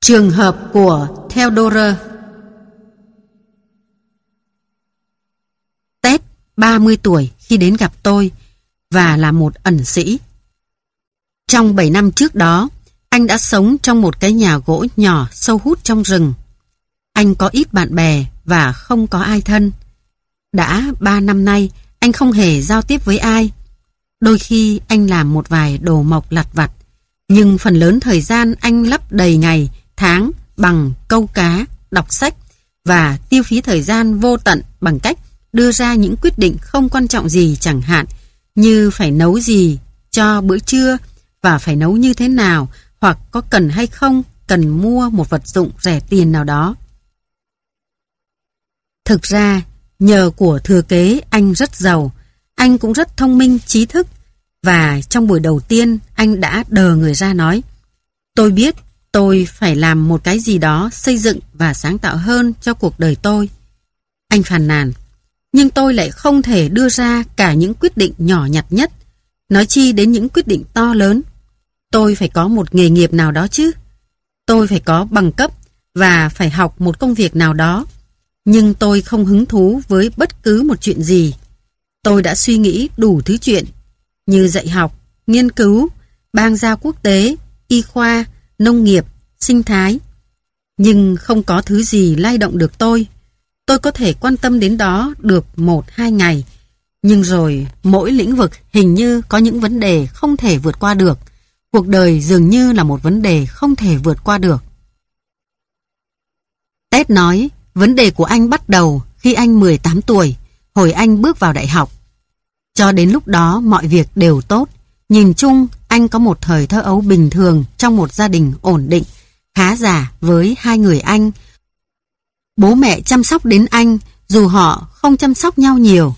Trường hợp của Theodore Tết 30 tuổi khi đến gặp tôi và là một ẩn sĩ. Trong 7 năm trước đó, anh đã sống trong một cái nhà gỗ nhỏ sâu hút trong rừng. Anh có ít bạn bè và không có ai thân. Đã 3 năm nay, anh không hề giao tiếp với ai. Đôi khi anh làm một vài đồ mộc lặt vặt, nhưng phần lớn thời gian anh lấp đầy ngày, tháng bằng câu cá, đọc sách và tiêu phí thời gian vô tận bằng cách đưa ra những quyết định không quan trọng gì chẳng hạn như phải nấu gì cho bữa trưa và phải nấu như thế nào hoặc có cần hay không cần mua một vật dụng rẻ tiền nào đó. Thực ra, nhờ của thừa kế anh rất giàu, anh cũng rất thông minh, trí thức và trong buổi đầu tiên anh đã đờ người ra nói Tôi biết tôi phải làm một cái gì đó xây dựng và sáng tạo hơn cho cuộc đời tôi. Anh phàn nàn, nhưng tôi lại không thể đưa ra cả những quyết định nhỏ nhặt nhất, nói chi đến những quyết định to lớn. Tôi phải có một nghề nghiệp nào đó chứ. Tôi phải có bằng cấp và phải học một công việc nào đó. Nhưng tôi không hứng thú với bất cứ một chuyện gì. Tôi đã suy nghĩ đủ thứ chuyện như dạy học, nghiên cứu, bang giao quốc tế, y khoa, nông nghiệp, sinh thái. Nhưng không có thứ gì lay động được tôi. Tôi có thể quan tâm đến đó được một hai ngày. Nhưng rồi mỗi lĩnh vực hình như có những vấn đề không thể vượt qua được. Cuộc đời dường như là một vấn đề không thể vượt qua được. Ted nói, vấn đề của anh bắt đầu khi anh 18 tuổi, hồi anh bước vào đại học. Cho đến lúc đó mọi việc đều tốt. Nhìn chung, anh có một thời thơ ấu bình thường trong một gia đình ổn định, khá giả với hai người anh. Bố mẹ chăm sóc đến anh dù họ không chăm sóc nhau nhiều.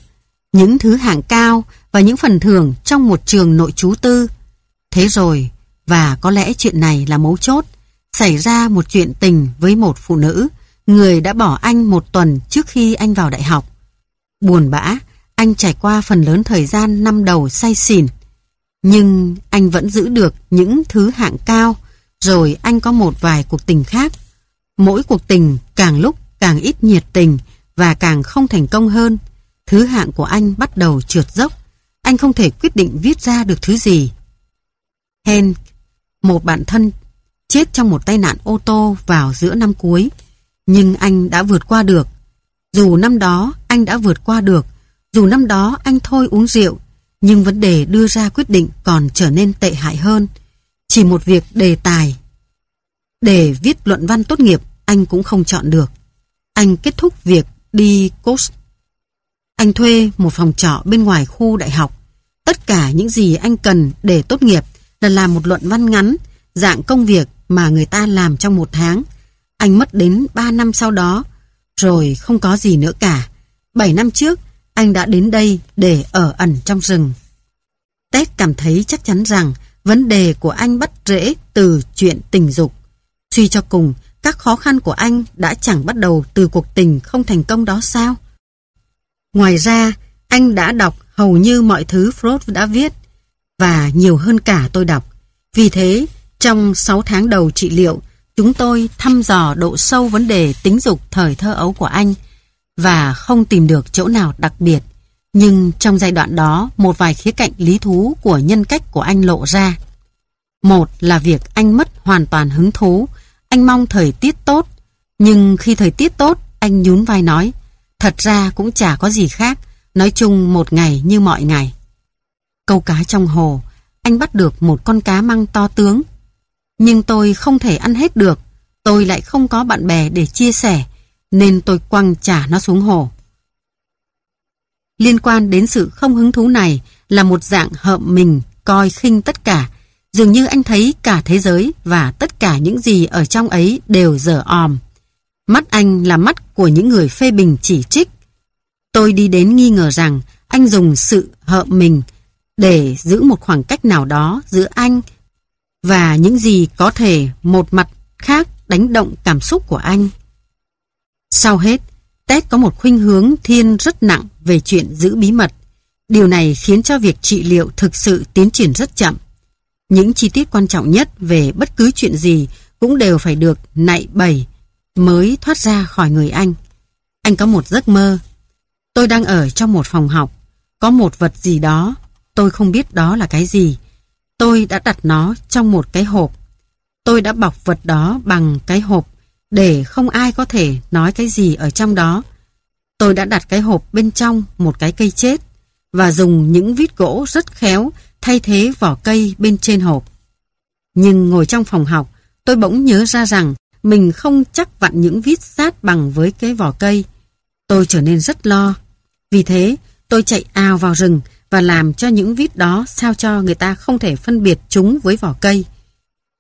Những thứ hạng cao và những phần thưởng trong một trường nội trú tư. Thế rồi, và có lẽ chuyện này là mấu chốt, xảy ra một chuyện tình với một phụ nữ, người đã bỏ anh một tuần trước khi anh vào đại học. Buồn bã, anh trải qua phần lớn thời gian năm đầu say xỉn. Nhưng anh vẫn giữ được những thứ hạng cao, rồi anh có một vài cuộc tình khác. Mỗi cuộc tình càng lúc càng ít nhiệt tình và càng không thành công hơn. Thứ hạng của anh bắt đầu trượt dốc. Anh không thể quyết định viết ra được thứ gì. Hen, một bạn thân, chết trong một tai nạn ô tô vào giữa năm cuối. Nhưng anh đã vượt qua được. Dù năm đó anh đã vượt qua được, dù năm đó anh thôi uống rượu, nhưng vấn đề đưa ra quyết định còn trở nên tệ hại hơn. Chỉ một việc đề tài. Để viết luận văn tốt nghiệp, anh cũng không chọn được. Anh kết thúc việc đi coach. Anh thuê một phòng trọ bên ngoài khu đại học. Tất cả những gì anh cần để tốt nghiệp là làm một luận văn ngắn, dạng công việc mà người ta làm trong một tháng. Anh mất đến 3 năm sau đó, rồi không có gì nữa cả. 7 năm trước, anh đã đến đây để ở ẩn trong rừng. Ted cảm thấy chắc chắn rằng vấn đề của anh bắt rễ từ chuyện tình dục. Suy cho cùng, các khó khăn của anh đã chẳng bắt đầu từ cuộc tình không thành công đó sao? Ngoài ra, anh đã đọc hầu như mọi thứ Freud đã viết và nhiều hơn cả tôi đọc. Vì thế, trong 6 tháng đầu trị liệu, chúng tôi thăm dò độ sâu vấn đề tính dục thời thơ ấu của anh và không tìm được chỗ nào đặc biệt. Nhưng trong giai đoạn đó, một vài khía cạnh lý thú của nhân cách của anh lộ ra. Một là việc anh mất hoàn toàn hứng thú, anh mong thời tiết tốt, nhưng khi thời tiết tốt, anh nhún vai nói, thật ra cũng chả có gì khác, nói chung một ngày như mọi ngày. Câu cá trong hồ, anh bắt được một con cá măng to tướng. Nhưng tôi không thể ăn hết được, tôi lại không có bạn bè để chia sẻ, nên tôi quăng trả nó xuống hồ. Liên quan đến sự không hứng thú này là một dạng hợm mình coi khinh tất cả, dường như anh thấy cả thế giới và tất cả những gì ở trong ấy đều dở òm. Mắt anh là mắt của những người phê bình chỉ trích. Tôi đi đến nghi ngờ rằng anh dùng sự hợm mình để giữ một khoảng cách nào đó giữa anh và những gì có thể một mặt khác đánh động cảm xúc của anh. Sau hết, Ted có một khuynh hướng thiên rất nặng về chuyện giữ bí mật. Điều này khiến cho việc trị liệu thực sự tiến triển rất chậm. Những chi tiết quan trọng nhất về bất cứ chuyện gì cũng đều phải được nạy bày mới thoát ra khỏi người anh. Anh có một giấc mơ. Tôi đang ở trong một phòng học. Có một vật gì đó. Tôi không biết đó là cái gì. Tôi đã đặt nó trong một cái hộp. Tôi đã bọc vật đó bằng cái hộp để không ai có thể nói cái gì ở trong đó. Tôi đã đặt cái hộp bên trong một cái cây chết và dùng những vít gỗ rất khéo thay thế vỏ cây bên trên hộp. Nhưng ngồi trong phòng học, tôi bỗng nhớ ra rằng mình không chắc vặn những vít sát bằng với cái vỏ cây. Tôi trở nên rất lo. Vì thế, tôi chạy ào vào rừng và làm cho những vít đó sao cho người ta không thể phân biệt chúng với vỏ cây.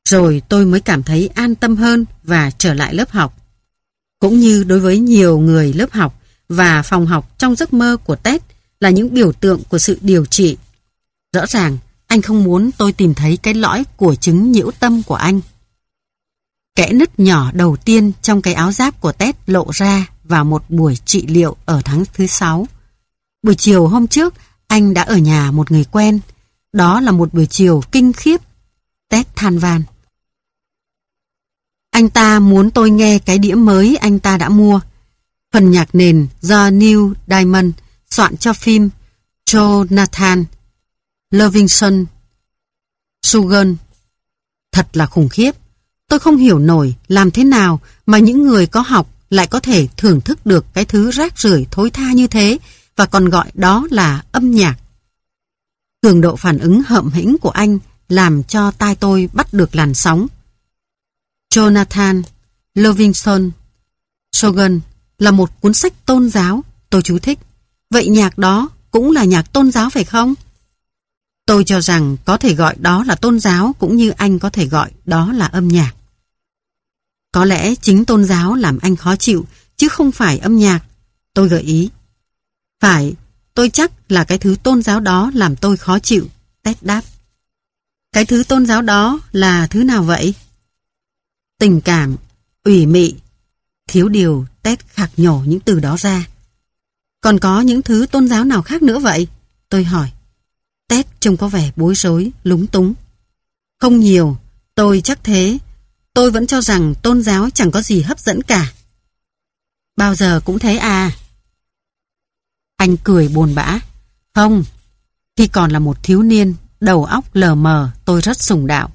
Rồi tôi mới cảm thấy an tâm hơn và trở lại lớp học. Cũng như đối với nhiều người lớp học và phòng học trong giấc mơ của Tết là những biểu tượng của sự điều trị. Rõ ràng, anh không muốn tôi tìm thấy cái lõi của chứng nhiễu tâm của anh. Kẽ nứt nhỏ đầu tiên trong cái áo giáp của Tết lộ ra vào một buổi trị liệu ở tháng thứ sáu. Buổi chiều hôm trước, anh đã ở nhà một người quen. Đó là một buổi chiều kinh khiếp. Tết than van. Anh ta muốn tôi nghe cái đĩa mới anh ta đã mua. Phần nhạc nền do Neil Diamond soạn cho phim Jonathan Livingston Sugan. Thật là khủng khiếp. Tôi không hiểu nổi làm thế nào mà những người có học lại có thể thưởng thức được cái thứ rác rưởi thối tha như thế và còn gọi đó là âm nhạc. Cường độ phản ứng hậm hĩnh của anh làm cho tai tôi bắt được làn sóng. Jonathan Livingston Shogun là một cuốn sách tôn giáo, tôi chú thích. Vậy nhạc đó cũng là nhạc tôn giáo phải không? Tôi cho rằng có thể gọi đó là tôn giáo cũng như anh có thể gọi đó là âm nhạc. Có lẽ chính tôn giáo làm anh khó chịu chứ không phải âm nhạc. Tôi gợi ý. Phải, tôi chắc là cái thứ tôn giáo đó làm tôi khó chịu. Tết đáp. Cái thứ tôn giáo đó là thứ nào vậy? Tình cảm, ủy mị. Thiếu điều Tết khạc nhổ những từ đó ra. Còn có những thứ tôn giáo nào khác nữa vậy? Tôi hỏi. Tết trông có vẻ bối rối, lúng túng. Không nhiều, tôi chắc thế. Tôi vẫn cho rằng tôn giáo chẳng có gì hấp dẫn cả. Bao giờ cũng thế à? Anh cười buồn bã. Không, khi còn là một thiếu niên, đầu óc lờ mờ, tôi rất sùng đạo.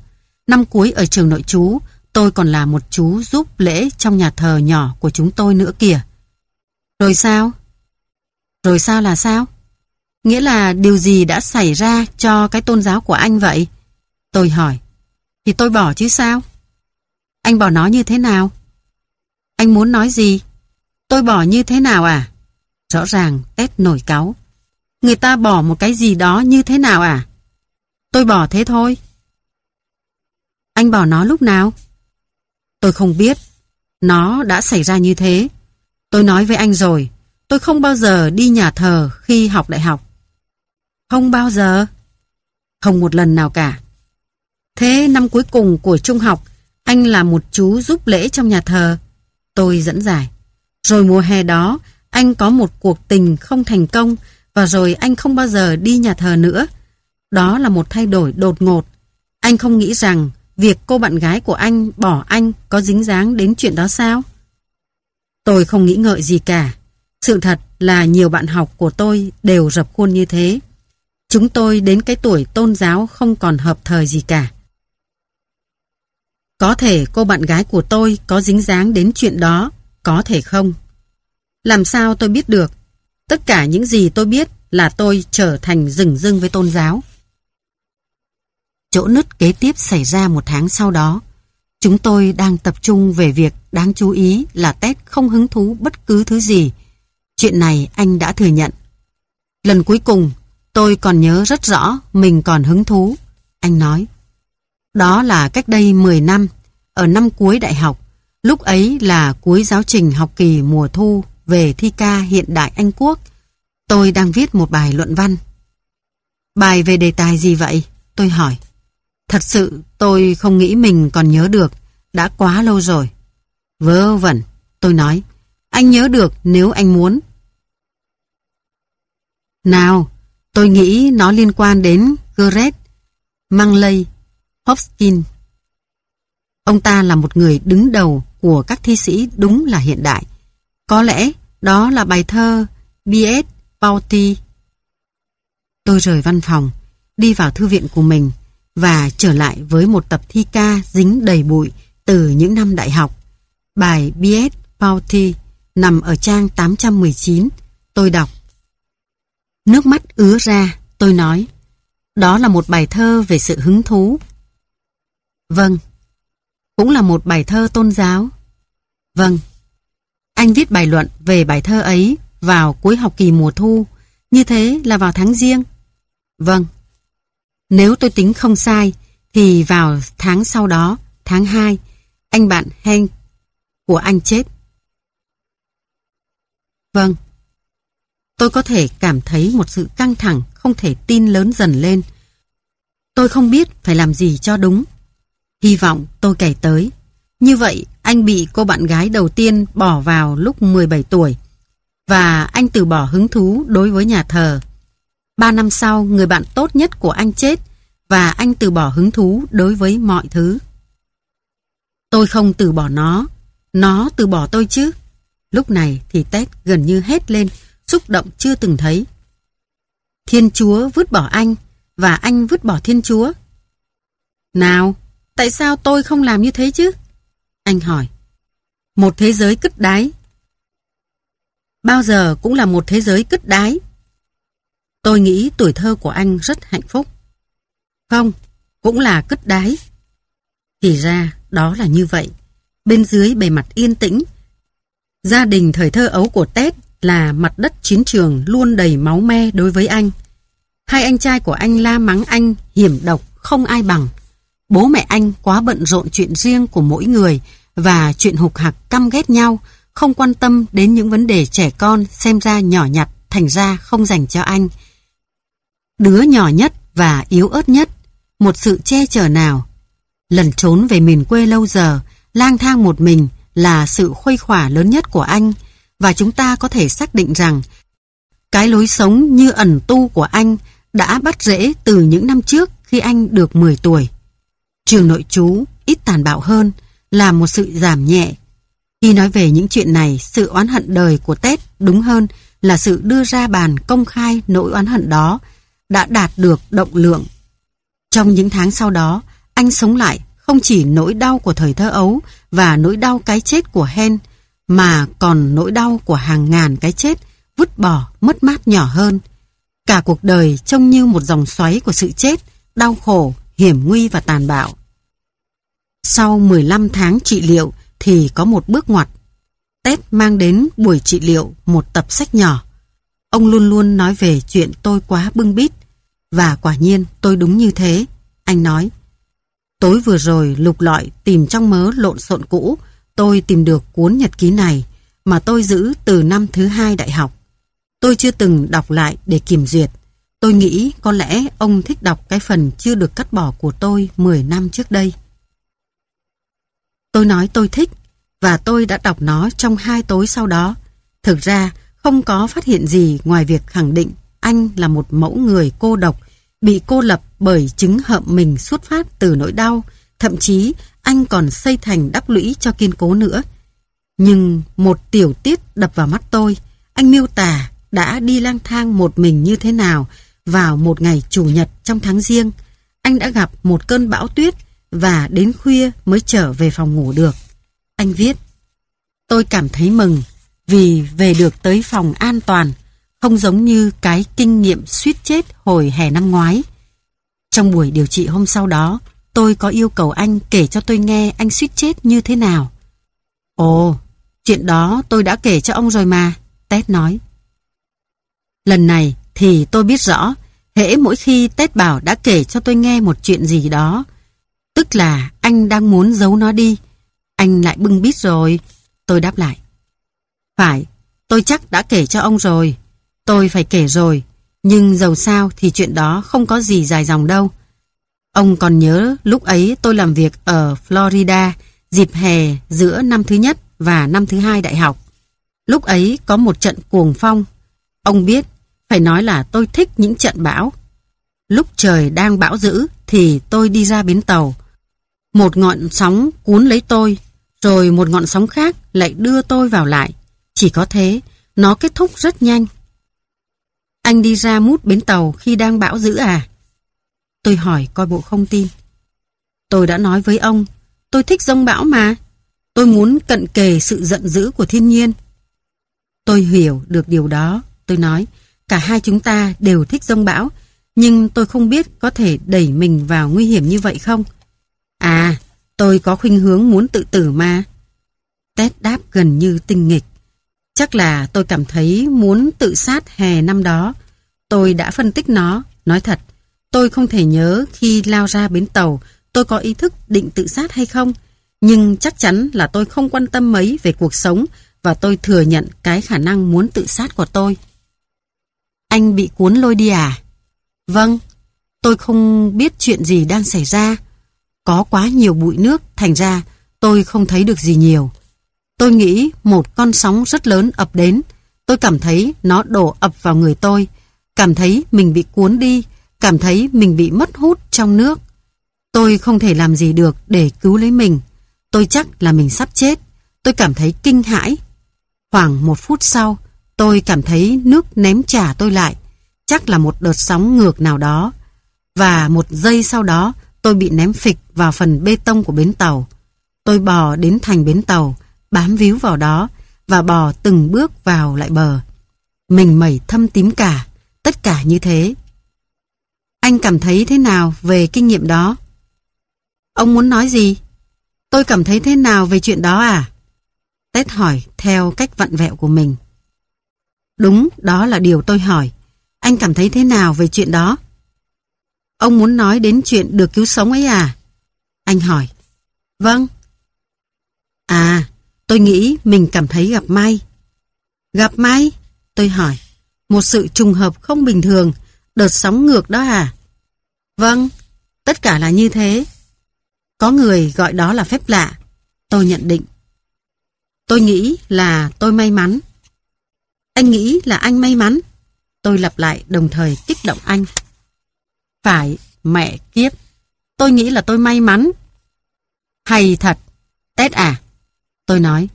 Năm cuối ở trường nội chú tôi còn là một chú giúp lễ trong nhà thờ nhỏ của chúng tôi nữa kìa. Rồi sao? Rồi sao là sao? Nghĩa là điều gì đã xảy ra cho cái tôn giáo của anh vậy? Tôi hỏi. Thì tôi bỏ chứ sao? Anh bỏ nó như thế nào? Anh muốn nói gì? Tôi bỏ như thế nào à? Rõ ràng Tết nổi cáu. Người ta bỏ một cái gì đó như thế nào à? Tôi bỏ thế thôi. Anh bỏ nó lúc nào? Tôi không biết. Nó đã xảy ra như thế. Tôi nói với anh rồi, tôi không bao giờ đi nhà thờ khi học đại học. Không bao giờ. Không một lần nào cả. Thế năm cuối cùng của trung học, anh là một chú giúp lễ trong nhà thờ. Tôi dẫn giải. Rồi mùa hè đó, anh có một cuộc tình không thành công và rồi anh không bao giờ đi nhà thờ nữa. Đó là một thay đổi đột ngột. Anh không nghĩ rằng việc cô bạn gái của anh bỏ anh có dính dáng đến chuyện đó sao? Tôi không nghĩ ngợi gì cả. Sự thật là nhiều bạn học của tôi đều rập khuôn như thế. Chúng tôi đến cái tuổi tôn giáo không còn hợp thời gì cả. Có thể cô bạn gái của tôi có dính dáng đến chuyện đó, có thể không. Làm sao tôi biết được? Tất cả những gì tôi biết là tôi trở thành rừng rưng với tôn giáo. Chỗ nứt kế tiếp xảy ra một tháng sau đó. Chúng tôi đang tập trung về việc đáng chú ý là Tết không hứng thú bất cứ thứ gì. Chuyện này anh đã thừa nhận. Lần cuối cùng, tôi còn nhớ rất rõ mình còn hứng thú. Anh nói. Đó là cách đây 10 năm, ở năm cuối đại học. Lúc ấy là cuối giáo trình học kỳ mùa thu về thi ca hiện đại Anh Quốc. Tôi đang viết một bài luận văn. Bài về đề tài gì vậy? Tôi hỏi. Thật sự tôi không nghĩ mình còn nhớ được, đã quá lâu rồi. Vớ vẩn, tôi nói, anh nhớ được nếu anh muốn. Nào, tôi nghĩ nó liên quan đến Gret, Mangley, Hopkins. Ông ta là một người đứng đầu của các thi sĩ đúng là hiện đại. Có lẽ đó là bài thơ B.S. Bauty. Tôi rời văn phòng, đi vào thư viện của mình và trở lại với một tập thi ca dính đầy bụi từ những năm đại học. Bài B.S. Bauty nằm ở trang 819. Tôi đọc. Nước mắt ứa ra, tôi nói. Đó là một bài thơ về sự hứng thú. Vâng. Cũng là một bài thơ tôn giáo. Vâng. Anh viết bài luận về bài thơ ấy vào cuối học kỳ mùa thu, như thế là vào tháng riêng. Vâng. Nếu tôi tính không sai, thì vào tháng sau đó, tháng 2, anh bạn Hank của anh chết. Vâng. Tôi có thể cảm thấy một sự căng thẳng không thể tin lớn dần lên. Tôi không biết phải làm gì cho đúng. Hy vọng tôi kể tới. Như vậy, anh bị cô bạn gái đầu tiên bỏ vào lúc 17 tuổi. Và anh từ bỏ hứng thú đối với nhà thờ. Ba năm sau, người bạn tốt nhất của anh chết và anh từ bỏ hứng thú đối với mọi thứ. Tôi không từ bỏ nó, nó từ bỏ tôi chứ. Lúc này thì Tết gần như hết lên, xúc động chưa từng thấy. Thiên Chúa vứt bỏ anh, và anh vứt bỏ Thiên Chúa. Nào, tại sao tôi không làm như thế chứ? Anh hỏi. Một thế giới cất đáy. Bao giờ cũng là một thế giới cất đáy. Tôi nghĩ tuổi thơ của anh rất hạnh phúc. Không, cũng là cất đái Thì ra, đó là như vậy. Bên dưới bề mặt yên tĩnh, gia đình thời thơ ấu của Tết là mặt đất chiến trường luôn đầy máu me đối với anh. Hai anh trai của anh la mắng anh hiểm độc không ai bằng. Bố mẹ anh quá bận rộn chuyện riêng của mỗi người và chuyện hục hạc căm ghét nhau, không quan tâm đến những vấn đề trẻ con xem ra nhỏ nhặt thành ra không dành cho anh. Đứa nhỏ nhất và yếu ớt nhất, một sự che chở nào. Lần trốn về miền quê lâu giờ, lang thang một mình là sự khuây khỏa lớn nhất của anh và chúng ta có thể xác định rằng cái lối sống như ẩn tu của anh đã bắt rễ từ những năm trước khi anh được 10 tuổi. Trường nội trú ít tàn bạo hơn là một sự giảm nhẹ. Khi nói về những chuyện này, sự oán hận đời của Tết đúng hơn là sự đưa ra bàn công khai nỗi oán hận đó đã đạt được động lượng. Trong những tháng sau đó, anh sống lại không chỉ nỗi đau của thời thơ ấu và nỗi đau cái chết của Hen, mà còn nỗi đau của hàng ngàn cái chết vứt bỏ, mất mát nhỏ hơn. Cả cuộc đời trông như một dòng xoáy của sự chết, đau khổ, hiểm nguy và tàn bạo. Sau 15 tháng trị liệu thì có một bước ngoặt. Tết mang đến buổi trị liệu một tập sách nhỏ. Ông luôn luôn nói về chuyện tôi quá bưng bít. Và quả nhiên tôi đúng như thế. Anh nói. Tối vừa rồi lục lọi tìm trong mớ lộn xộn cũ, tôi tìm được cuốn nhật ký này mà tôi giữ từ năm thứ hai đại học. Tôi chưa từng đọc lại để kiểm duyệt. Tôi nghĩ có lẽ ông thích đọc cái phần chưa được cắt bỏ của tôi 10 năm trước đây. Tôi nói tôi thích và tôi đã đọc nó trong hai tối sau đó. Thực ra không có phát hiện gì ngoài việc khẳng định anh là một mẫu người cô độc, bị cô lập bởi chứng hậm mình xuất phát từ nỗi đau, thậm chí anh còn xây thành đắp lũy cho kiên cố nữa. Nhưng một tiểu tiết đập vào mắt tôi, anh miêu tả đã đi lang thang một mình như thế nào vào một ngày chủ nhật trong tháng riêng. Anh đã gặp một cơn bão tuyết và đến khuya mới trở về phòng ngủ được. Anh viết, tôi cảm thấy mừng vì về được tới phòng an toàn, không giống như cái kinh nghiệm suýt chết hồi hè năm ngoái. Trong buổi điều trị hôm sau đó, tôi có yêu cầu anh kể cho tôi nghe anh suýt chết như thế nào. Ồ, chuyện đó tôi đã kể cho ông rồi mà, Tết nói. Lần này thì tôi biết rõ, hễ mỗi khi Tết Bảo đã kể cho tôi nghe một chuyện gì đó, tức là anh đang muốn giấu nó đi. Anh lại bưng bít rồi, tôi đáp lại. Phải, tôi chắc đã kể cho ông rồi. Tôi phải kể rồi, nhưng dầu sao thì chuyện đó không có gì dài dòng đâu. Ông còn nhớ lúc ấy tôi làm việc ở Florida dịp hè giữa năm thứ nhất và năm thứ hai đại học. Lúc ấy có một trận cuồng phong. Ông biết phải nói là tôi thích những trận bão. Lúc trời đang bão dữ thì tôi đi ra bến tàu. Một ngọn sóng cuốn lấy tôi, rồi một ngọn sóng khác lại đưa tôi vào lại. Chỉ có thế, nó kết thúc rất nhanh. Anh đi ra mút bến tàu khi đang bão dữ à? Tôi hỏi coi bộ không tin. Tôi đã nói với ông, tôi thích rông bão mà. Tôi muốn cận kề sự giận dữ của thiên nhiên. Tôi hiểu được điều đó. Tôi nói, cả hai chúng ta đều thích rông bão, nhưng tôi không biết có thể đẩy mình vào nguy hiểm như vậy không. À, tôi có khuynh hướng muốn tự tử mà. Tết đáp gần như tinh nghịch. Chắc là tôi cảm thấy muốn tự sát hè năm đó. Tôi đã phân tích nó, nói thật. Tôi không thể nhớ khi lao ra bến tàu tôi có ý thức định tự sát hay không. Nhưng chắc chắn là tôi không quan tâm mấy về cuộc sống và tôi thừa nhận cái khả năng muốn tự sát của tôi. Anh bị cuốn lôi đi à? Vâng, tôi không biết chuyện gì đang xảy ra. Có quá nhiều bụi nước, thành ra tôi không thấy được gì nhiều. Tôi nghĩ một con sóng rất lớn ập đến. Tôi cảm thấy nó đổ ập vào người tôi. Cảm thấy mình bị cuốn đi. Cảm thấy mình bị mất hút trong nước. Tôi không thể làm gì được để cứu lấy mình. Tôi chắc là mình sắp chết. Tôi cảm thấy kinh hãi. Khoảng một phút sau, tôi cảm thấy nước ném trả tôi lại. Chắc là một đợt sóng ngược nào đó. Và một giây sau đó, tôi bị ném phịch vào phần bê tông của bến tàu. Tôi bò đến thành bến tàu, bám víu vào đó và bò từng bước vào lại bờ. Mình mẩy thâm tím cả, tất cả như thế. Anh cảm thấy thế nào về kinh nghiệm đó? Ông muốn nói gì? Tôi cảm thấy thế nào về chuyện đó à? Tết hỏi theo cách vặn vẹo của mình. Đúng, đó là điều tôi hỏi. Anh cảm thấy thế nào về chuyện đó? Ông muốn nói đến chuyện được cứu sống ấy à? Anh hỏi. Vâng. À, tôi nghĩ mình cảm thấy gặp may. Gặp may? Tôi hỏi. Một sự trùng hợp không bình thường, đợt sóng ngược đó à? Vâng, tất cả là như thế. Có người gọi đó là phép lạ. Tôi nhận định. Tôi nghĩ là tôi may mắn. Anh nghĩ là anh may mắn. Tôi lặp lại đồng thời kích động anh. Phải, mẹ kiếp. Tôi nghĩ là tôi may mắn. Hay thật. Tết à? Tôi nói.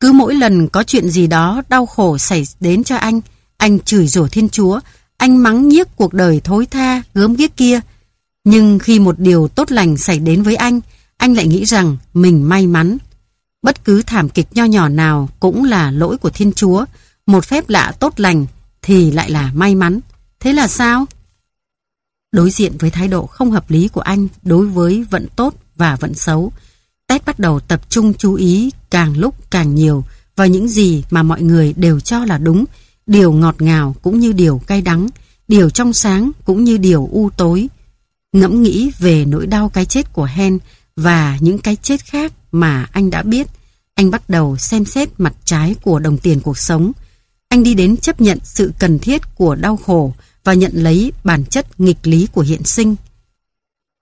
Cứ mỗi lần có chuyện gì đó đau khổ xảy đến cho anh, anh chửi rủa thiên chúa, anh mắng nhiếc cuộc đời thối tha, gớm ghiếc kia. Nhưng khi một điều tốt lành xảy đến với anh, anh lại nghĩ rằng mình may mắn. Bất cứ thảm kịch nho nhỏ nào cũng là lỗi của Thiên Chúa, một phép lạ tốt lành thì lại là may mắn. Thế là sao? Đối diện với thái độ không hợp lý của anh đối với vận tốt và vận xấu, Ted bắt đầu tập trung chú ý càng lúc càng nhiều vào những gì mà mọi người đều cho là đúng, điều ngọt ngào cũng như điều cay đắng, điều trong sáng cũng như điều u tối. Ngẫm nghĩ về nỗi đau cái chết của Hen và những cái chết khác mà anh đã biết, anh bắt đầu xem xét mặt trái của đồng tiền cuộc sống. Anh đi đến chấp nhận sự cần thiết của đau khổ và nhận lấy bản chất nghịch lý của hiện sinh.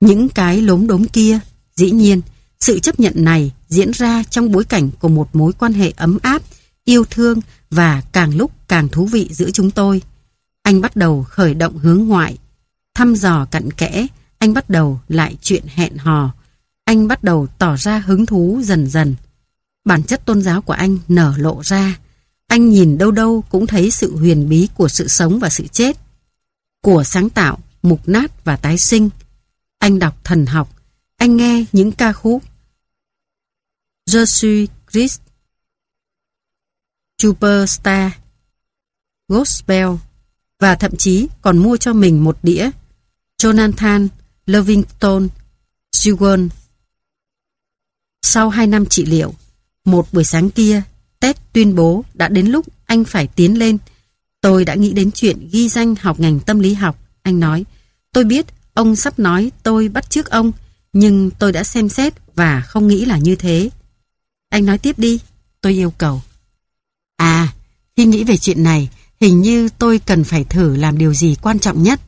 Những cái lốm đốm kia, dĩ nhiên, sự chấp nhận này diễn ra trong bối cảnh của một mối quan hệ ấm áp, yêu thương và càng lúc càng thú vị giữa chúng tôi. Anh bắt đầu khởi động hướng ngoại, thăm dò cặn kẽ, anh bắt đầu lại chuyện hẹn hò. Anh bắt đầu tỏ ra hứng thú dần dần. Bản chất tôn giáo của anh nở lộ ra. Anh nhìn đâu đâu cũng thấy sự huyền bí của sự sống và sự chết. Của sáng tạo, mục nát và tái sinh. Anh đọc thần học. Anh nghe những ca khúc. jesus Christ. Superstar. Gospel. Và thậm chí còn mua cho mình một đĩa Jonathan Livingston Sewell. Sau 2 năm trị liệu, một buổi sáng kia, Ted tuyên bố đã đến lúc anh phải tiến lên. Tôi đã nghĩ đến chuyện ghi danh học ngành tâm lý học. Anh nói, tôi biết ông sắp nói tôi bắt chước ông, nhưng tôi đã xem xét và không nghĩ là như thế. Anh nói tiếp đi, tôi yêu cầu. À, khi nghĩ về chuyện này, hình như tôi cần phải thử làm điều gì quan trọng nhất.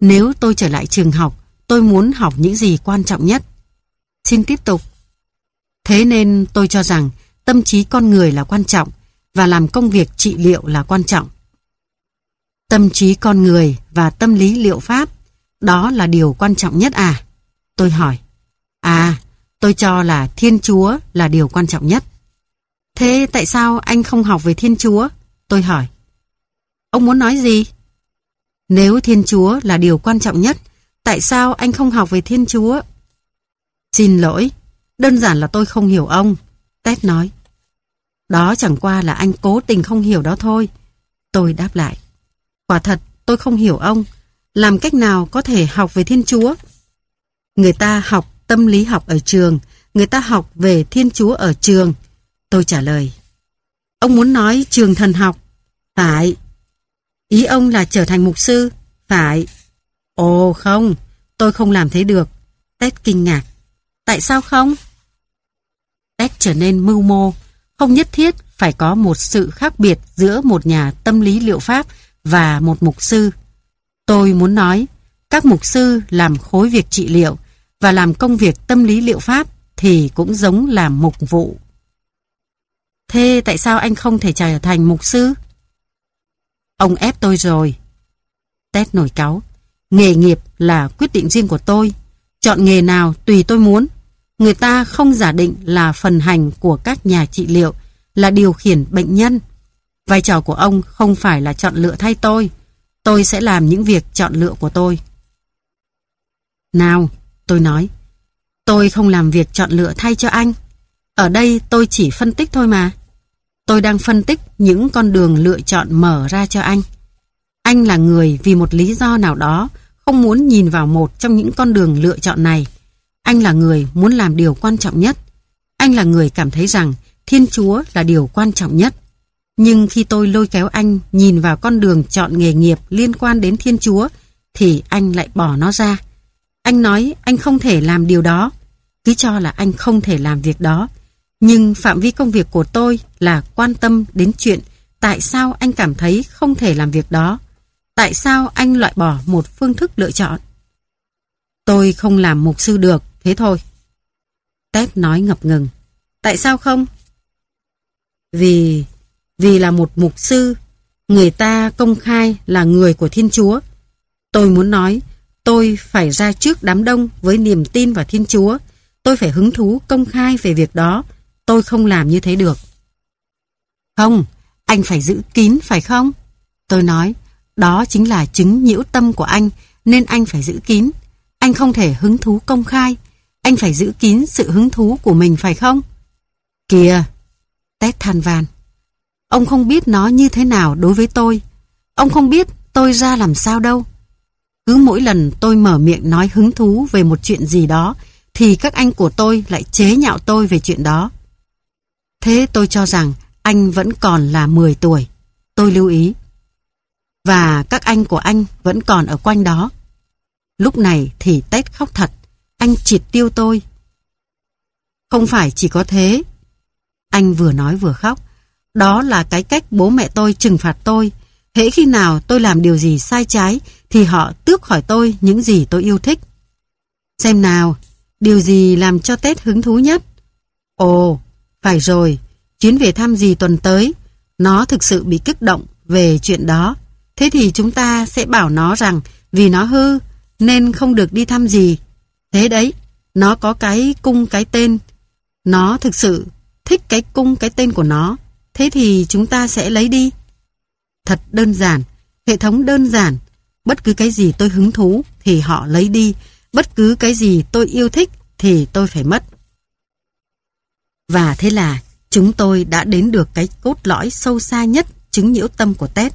Nếu tôi trở lại trường học, tôi muốn học những gì quan trọng nhất. Xin tiếp tục. Thế nên tôi cho rằng tâm trí con người là quan trọng và làm công việc trị liệu là quan trọng. Tâm trí con người và tâm lý liệu pháp, đó là điều quan trọng nhất à? Tôi hỏi. À, Tôi cho là Thiên Chúa là điều quan trọng nhất. Thế tại sao anh không học về Thiên Chúa? Tôi hỏi. Ông muốn nói gì? Nếu Thiên Chúa là điều quan trọng nhất, tại sao anh không học về Thiên Chúa? Xin lỗi, đơn giản là tôi không hiểu ông. Tết nói. Đó chẳng qua là anh cố tình không hiểu đó thôi. Tôi đáp lại. Quả thật, tôi không hiểu ông. Làm cách nào có thể học về Thiên Chúa? Người ta học tâm lý học ở trường, người ta học về Thiên Chúa ở trường. Tôi trả lời. Ông muốn nói trường thần học? Phải. Ý ông là trở thành mục sư? Phải. Ồ không, tôi không làm thế được. Tết kinh ngạc. Tại sao không? Tết trở nên mưu mô. Không nhất thiết phải có một sự khác biệt giữa một nhà tâm lý liệu pháp và một mục sư. Tôi muốn nói, các mục sư làm khối việc trị liệu và làm công việc tâm lý liệu pháp thì cũng giống làm mục vụ. Thế tại sao anh không thể trở thành mục sư? Ông ép tôi rồi. Tết nổi cáu. Nghề nghiệp là quyết định riêng của tôi. Chọn nghề nào tùy tôi muốn. Người ta không giả định là phần hành của các nhà trị liệu, là điều khiển bệnh nhân. Vai trò của ông không phải là chọn lựa thay tôi. Tôi sẽ làm những việc chọn lựa của tôi. Nào, tôi nói. Tôi không làm việc chọn lựa thay cho anh. Ở đây tôi chỉ phân tích thôi mà. Tôi đang phân tích những con đường lựa chọn mở ra cho anh. Anh là người vì một lý do nào đó không muốn nhìn vào một trong những con đường lựa chọn này. Anh là người muốn làm điều quan trọng nhất. Anh là người cảm thấy rằng Thiên Chúa là điều quan trọng nhất. Nhưng khi tôi lôi kéo anh nhìn vào con đường chọn nghề nghiệp liên quan đến Thiên Chúa, thì anh lại bỏ nó ra. Anh nói anh không thể làm điều đó. Cứ cho là anh không thể làm việc đó. Nhưng phạm vi công việc của tôi là quan tâm đến chuyện tại sao anh cảm thấy không thể làm việc đó. Tại sao anh loại bỏ một phương thức lựa chọn? Tôi không làm mục sư được, thế thôi. Tép nói ngập ngừng. Tại sao không? Vì, vì là một mục sư, người ta công khai là người của Thiên Chúa. Tôi muốn nói, tôi phải ra trước đám đông với niềm tin vào Thiên Chúa. Tôi phải hứng thú công khai về việc đó. Tôi không làm như thế được. Không, anh phải giữ kín phải không? Tôi nói, đó chính là chứng nhiễu tâm của anh, nên anh phải giữ kín. Anh không thể hứng thú công khai. Anh phải giữ kín sự hứng thú của mình phải không? Kìa, Tét than van. Ông không biết nó như thế nào đối với tôi. Ông không biết tôi ra làm sao đâu. Cứ mỗi lần tôi mở miệng nói hứng thú về một chuyện gì đó, thì các anh của tôi lại chế nhạo tôi về chuyện đó. Thế tôi cho rằng anh vẫn còn là 10 tuổi. Tôi lưu ý. Và các anh của anh vẫn còn ở quanh đó. Lúc này thì Tết khóc thật. Anh triệt tiêu tôi. Không phải chỉ có thế. Anh vừa nói vừa khóc. Đó là cái cách bố mẹ tôi trừng phạt tôi. Hễ khi nào tôi làm điều gì sai trái thì họ tước khỏi tôi những gì tôi yêu thích. Xem nào, điều gì làm cho Tết hứng thú nhất? Ồ, phải rồi, chuyến về thăm gì tuần tới, nó thực sự bị kích động về chuyện đó. Thế thì chúng ta sẽ bảo nó rằng vì nó hư nên không được đi thăm gì. Thế đấy, nó có cái cung cái tên. Nó thực sự thích cái cung cái tên của nó. Thế thì chúng ta sẽ lấy đi. Thật đơn giản, hệ thống đơn giản. Bất cứ cái gì tôi hứng thú thì họ lấy đi. Bất cứ cái gì tôi yêu thích thì tôi phải mất. Và thế là chúng tôi đã đến được cái cốt lõi sâu xa nhất chứng nhiễu tâm của Tết.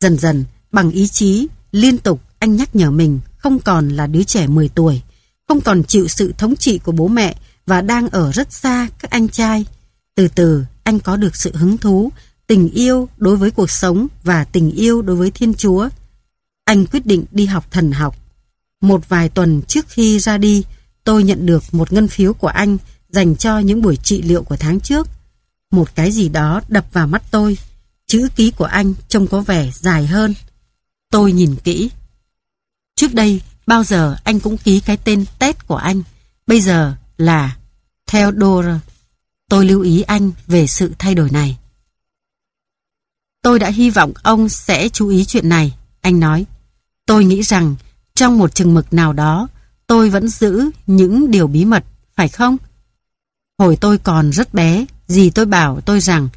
Dần dần, bằng ý chí, liên tục anh nhắc nhở mình không còn là đứa trẻ 10 tuổi, không còn chịu sự thống trị của bố mẹ và đang ở rất xa các anh trai. Từ từ, anh có được sự hứng thú, tình yêu đối với cuộc sống và tình yêu đối với Thiên Chúa. Anh quyết định đi học thần học. Một vài tuần trước khi ra đi, tôi nhận được một ngân phiếu của anh dành cho những buổi trị liệu của tháng trước. Một cái gì đó đập vào mắt tôi. Chữ ký của anh trông có vẻ dài hơn. Tôi nhìn kỹ. Trước đây, bao giờ anh cũng ký cái tên Tết của anh. Bây giờ là Theodore. Tôi lưu ý anh về sự thay đổi này. Tôi đã hy vọng ông sẽ chú ý chuyện này, anh nói. Tôi nghĩ rằng trong một chừng mực nào đó, tôi vẫn giữ những điều bí mật phải không? Hồi tôi còn rất bé, dì tôi bảo tôi rằng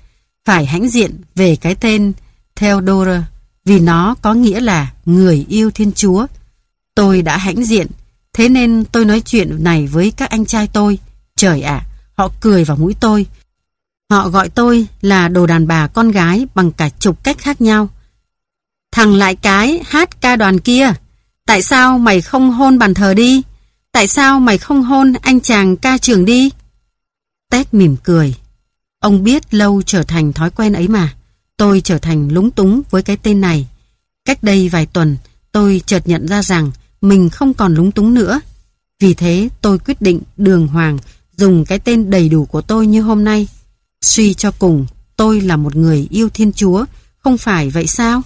phải hãnh diện về cái tên Theodore vì nó có nghĩa là người yêu Thiên Chúa. Tôi đã hãnh diện, thế nên tôi nói chuyện này với các anh trai tôi. Trời ạ, họ cười vào mũi tôi. Họ gọi tôi là đồ đàn bà con gái bằng cả chục cách khác nhau. Thằng lại cái hát ca đoàn kia, tại sao mày không hôn bàn thờ đi? Tại sao mày không hôn anh chàng ca trường đi? Tét mỉm cười. Ông biết lâu trở thành thói quen ấy mà. Tôi trở thành lúng túng với cái tên này. Cách đây vài tuần, tôi chợt nhận ra rằng mình không còn lúng túng nữa. Vì thế tôi quyết định đường hoàng dùng cái tên đầy đủ của tôi như hôm nay. Suy cho cùng, tôi là một người yêu Thiên Chúa, không phải vậy sao?